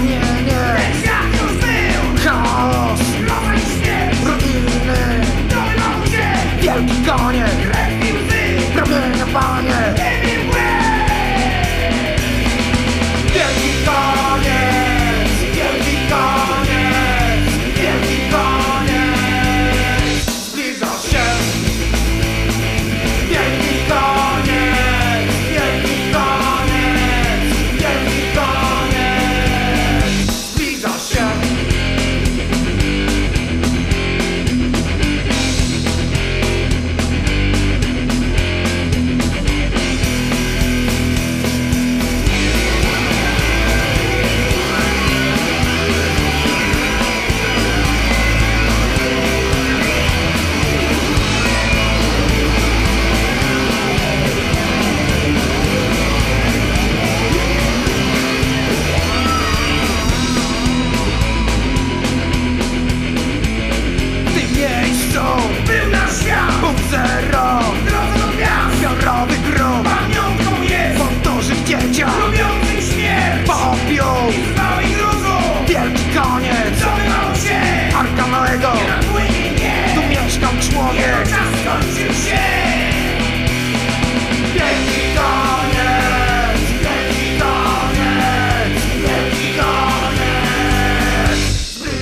mnie nie Ten był Chaos Nowe istnienie Ruiny Dolą Wielki konie Krew panie! Wielki konie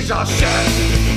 piece of.